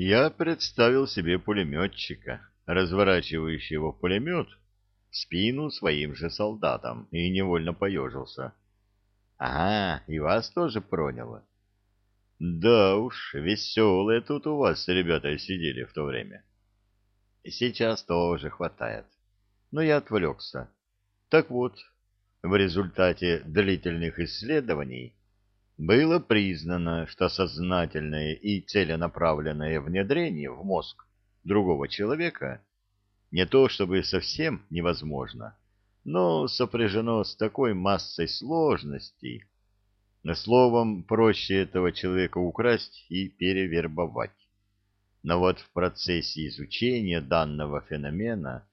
Я представил себе пулеметчика, разворачивающего пулемет в спину своим же солдатам, и невольно поежился. — Ага, и вас тоже проняло. — Да уж, веселые тут у вас ребята сидели в то время. — Сейчас тоже хватает. Но я отвлекся. Так вот, в результате длительных исследований было признано, что сознательное и целенаправленное внедрение в мозг другого человека не то чтобы совсем невозможно, но сопряжено с такой массой сложностей, словом, проще этого человека украсть и перевербовать. Но вот в процессе изучения данного феномена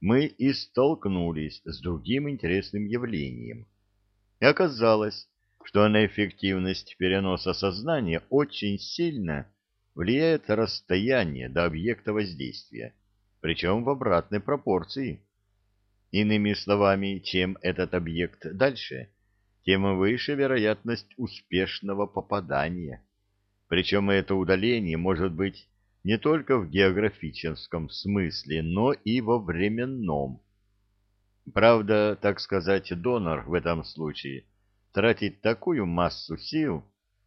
мы и столкнулись с другим интересным явлением. И оказалось, что на эффективность переноса сознания очень сильно влияет расстояние до объекта воздействия, причем в обратной пропорции. Иными словами, чем этот объект дальше, тем выше вероятность успешного попадания. Причем это удаление может быть не только в географическом смысле, но и во временном. Правда, так сказать, донор в этом случае – тратить такую массу сил,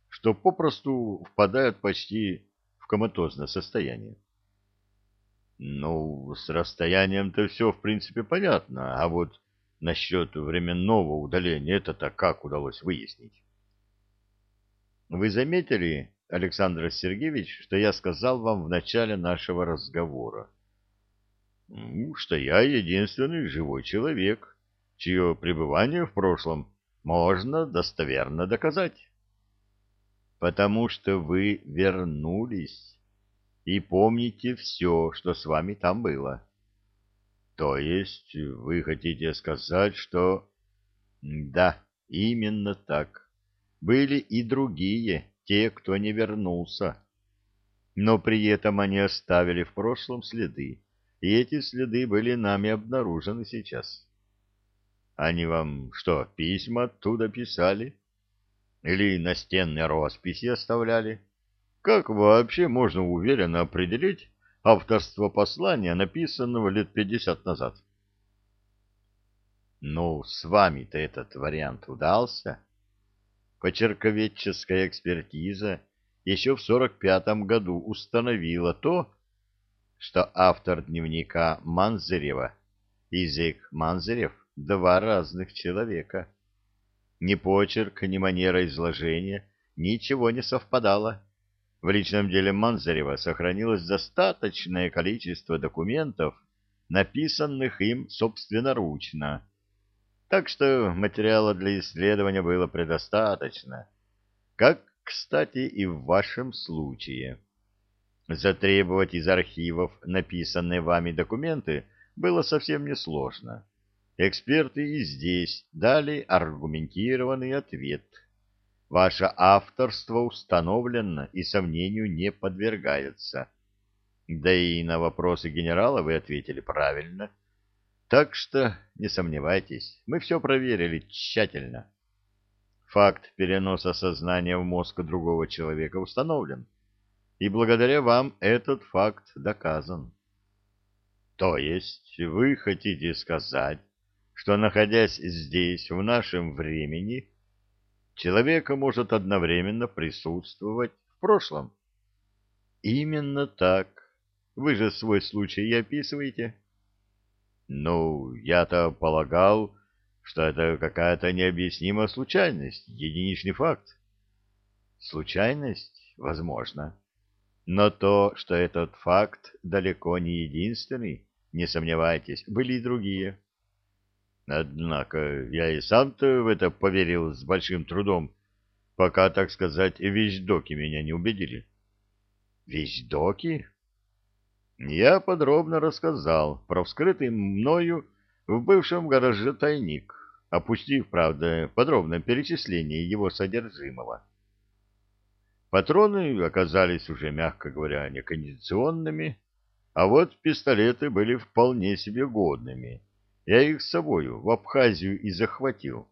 что попросту впадают почти в коматозное состояние. Ну, с расстоянием-то все, в принципе, понятно, а вот насчет временного удаления это-то как удалось выяснить? Вы заметили, Александр Сергеевич, что я сказал вам в начале нашего разговора? Ну, что я единственный живой человек, чье пребывание в прошлом можно достоверно доказать. Потому что вы вернулись и помните все, что с вами там было. То есть вы хотите сказать, что... Да, именно так. Были и другие, те, кто не вернулся. Но при этом они оставили в прошлом следы, и эти следы были нами обнаружены сейчас. Они вам что, письма оттуда писали? Или настенные росписи оставляли? Как вообще можно уверенно определить авторство послания, написанного лет пятьдесят назад? Ну, с вами-то этот вариант удался. Почерковедческая экспертиза еще в сорок пятом году установила то, что автор дневника Манзарева, Изек Манзарев, два разных человека. Ни почерк, ни манера изложения, ничего не совпадало. В личном деле Манзарева сохранилось достаточное количество документов, написанных им собственноручно. Так что материала для исследования было предостаточно. Как, кстати, и в вашем случае. Затребовать из архивов написанные вами документы было совсем несложно. Эксперты и здесь дали аргументированный ответ. Ваше авторство установлено и сомнению не подвергается. Да и на вопросы генерала вы ответили правильно. Так что не сомневайтесь, мы все проверили тщательно. Факт переноса сознания в мозг другого человека установлен, и благодаря вам этот факт доказан. То есть вы хотите сказать, что, находясь здесь, в нашем времени, человек может одновременно присутствовать в прошлом. Именно так. Вы же свой случай и описываете. Ну, я-то полагал, что это какая-то необъяснимая случайность, единичный факт. Случайность? Возможно. Но то, что этот факт далеко не единственный, не сомневайтесь, были и другие. Однако я и сам-то в это поверил с большим трудом, пока, так сказать, вещдоки меня не убедили. Вещдоки? Я подробно рассказал про вскрытый мною в бывшем гараже тайник, опустив, правда, подробное перечисление его содержимого. Патроны оказались уже, мягко говоря, некондиционными, а вот пистолеты были вполне себе годными я их с собою в Абхазию и захватил.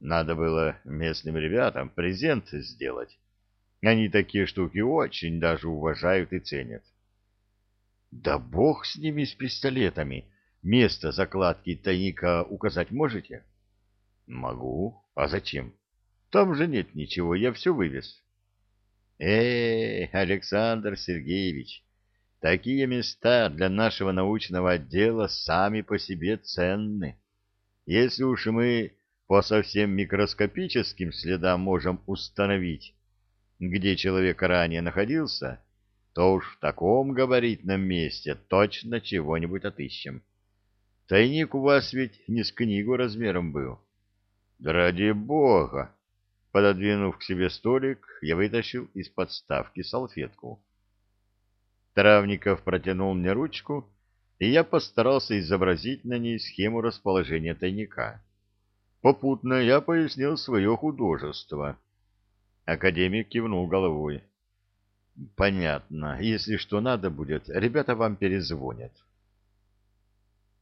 Надо было местным ребятам презент сделать. Они такие штуки очень даже уважают и ценят. Да бог с ними, с пистолетами. Место закладки тайника указать можете? Могу. А зачем? Там же нет ничего, я все вывез. Э, Александр Сергеевич, такие места для нашего научного отдела сами по себе ценны. Если уж мы по совсем микроскопическим следам можем установить, где человек ранее находился, то уж в таком габаритном месте точно чего-нибудь отыщем. Тайник у вас ведь не с книгу размером был. Да ради бога! Пододвинув к себе столик, я вытащил из подставки салфетку. Травников протянул мне ручку, и я постарался изобразить на ней схему расположения тайника. Попутно я пояснил свое художество. Академик кивнул головой. Понятно. Если что надо будет, ребята вам перезвонят.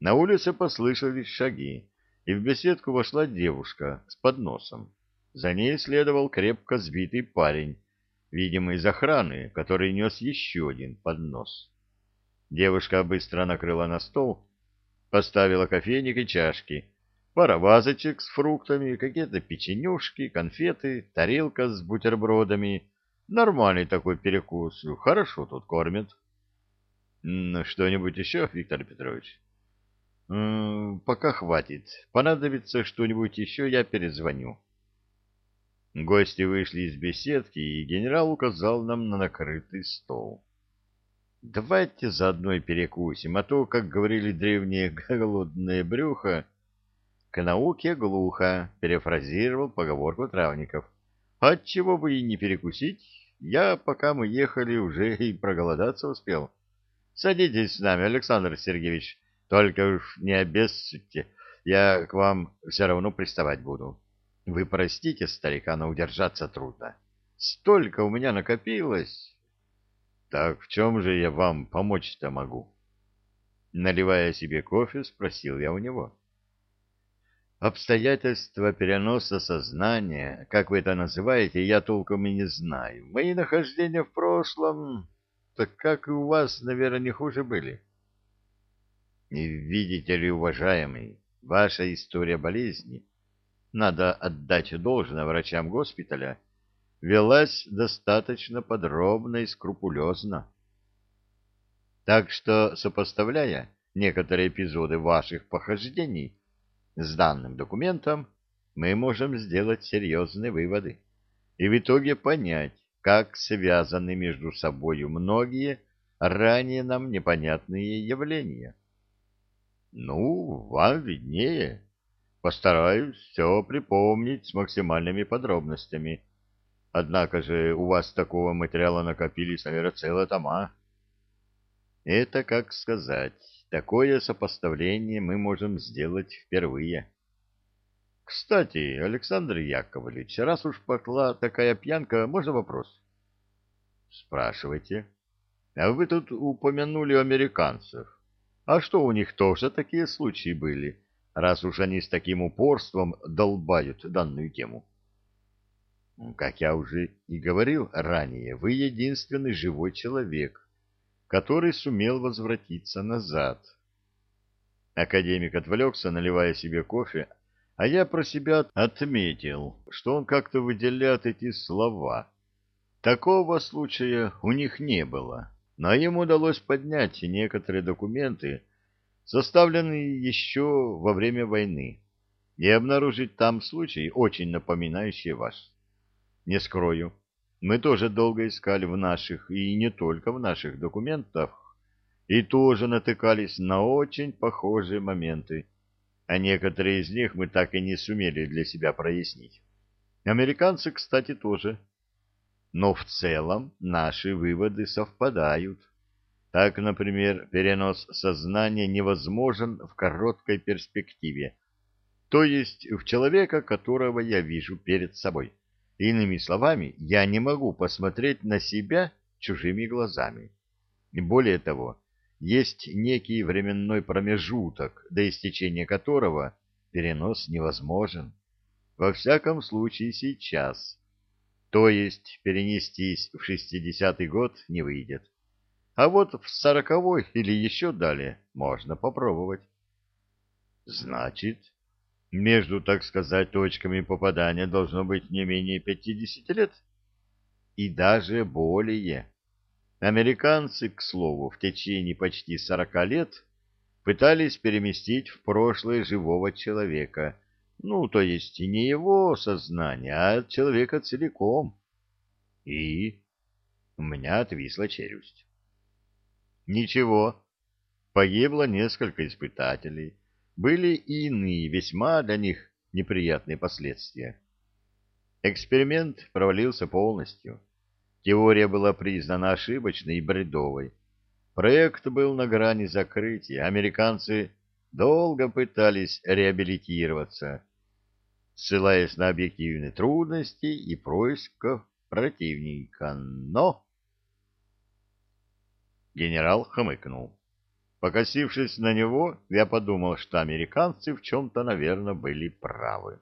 На улице послышались шаги, и в беседку вошла девушка с подносом. За ней следовал крепко сбитый парень, видимо, из охраны, который нес еще один поднос. Девушка быстро накрыла на стол, поставила кофейник и чашки, пара вазочек с фруктами, какие-то печенюшки, конфеты, тарелка с бутербродами. Нормальный такой перекус, хорошо тут кормят. Что-нибудь еще, Виктор Петрович? Пока хватит. Понадобится что-нибудь еще, я перезвоню. Гости вышли из беседки, и генерал указал нам на накрытый стол. «Давайте заодно и перекусим, а то, как говорили древние голодное брюхо, к науке глухо», — перефразировал поговорку травников. «Отчего бы и не перекусить? Я, пока мы ехали, уже и проголодаться успел. Садитесь с нами, Александр Сергеевич, только уж не обессудьте, я к вам все равно приставать буду». Вы простите, старика, но удержаться трудно. Столько у меня накопилось. Так в чем же я вам помочь-то могу? Наливая себе кофе, спросил я у него. Обстоятельства переноса сознания, как вы это называете, я толком и не знаю. Мои нахождения в прошлом, так как и у вас, наверное, не хуже были. И видите ли, уважаемый, ваша история болезни надо отдать должное врачам госпиталя, велась достаточно подробно и скрупулезно. Так что, сопоставляя некоторые эпизоды ваших похождений с данным документом, мы можем сделать серьезные выводы и в итоге понять, как связаны между собою многие ранее нам непонятные явления. Ну, вам виднее, Постараюсь все припомнить с максимальными подробностями. Однако же у вас такого материала накопились, наверное, целые тома. Это как сказать. Такое сопоставление мы можем сделать впервые. Кстати, Александр Яковлевич, раз уж пошла такая пьянка, можно вопрос? Спрашивайте. А вы тут упомянули американцев. А что у них тоже такие случаи были? Раз уж они с таким упорством долбают данную тему. Как я уже и говорил ранее, вы единственный живой человек, который сумел возвратиться назад. Академик отвлекся, наливая себе кофе, а я про себя отметил, что он как-то выделяет эти слова. Такого случая у них не было, но им удалось поднять некоторые документы, составленный еще во время войны, и обнаружить там случай, очень напоминающий ваш. Не скрою, мы тоже долго искали в наших, и не только в наших документах, и тоже натыкались на очень похожие моменты, а некоторые из них мы так и не сумели для себя прояснить. Американцы, кстати, тоже. Но в целом наши выводы совпадают. Так, например, перенос сознания невозможен в короткой перспективе, то есть в человека, которого я вижу перед собой. Иными словами, я не могу посмотреть на себя чужими глазами. И более того, есть некий временной промежуток, до истечения которого перенос невозможен. Во всяком случае сейчас. То есть перенестись в шестидесятый год не выйдет. А вот в сороковой или еще далее можно попробовать. Значит, между, так сказать, точками попадания должно быть не менее 50 лет. И даже более. Американцы, к слову, в течение почти 40 лет пытались переместить в прошлое живого человека, ну, то есть не его сознание, а человека целиком. И у меня отвисла челюсть. Ничего, погибло несколько испытателей, были и иные весьма для них неприятные последствия. Эксперимент провалился полностью. Теория была признана ошибочной и бредовой. Проект был на грани закрытия. Американцы долго пытались реабилитироваться, ссылаясь на объективные трудности и поисков противника. Но... Генерал хмыкнул. Покосившись на него, я подумал, что американцы в чем-то, наверное, были правы.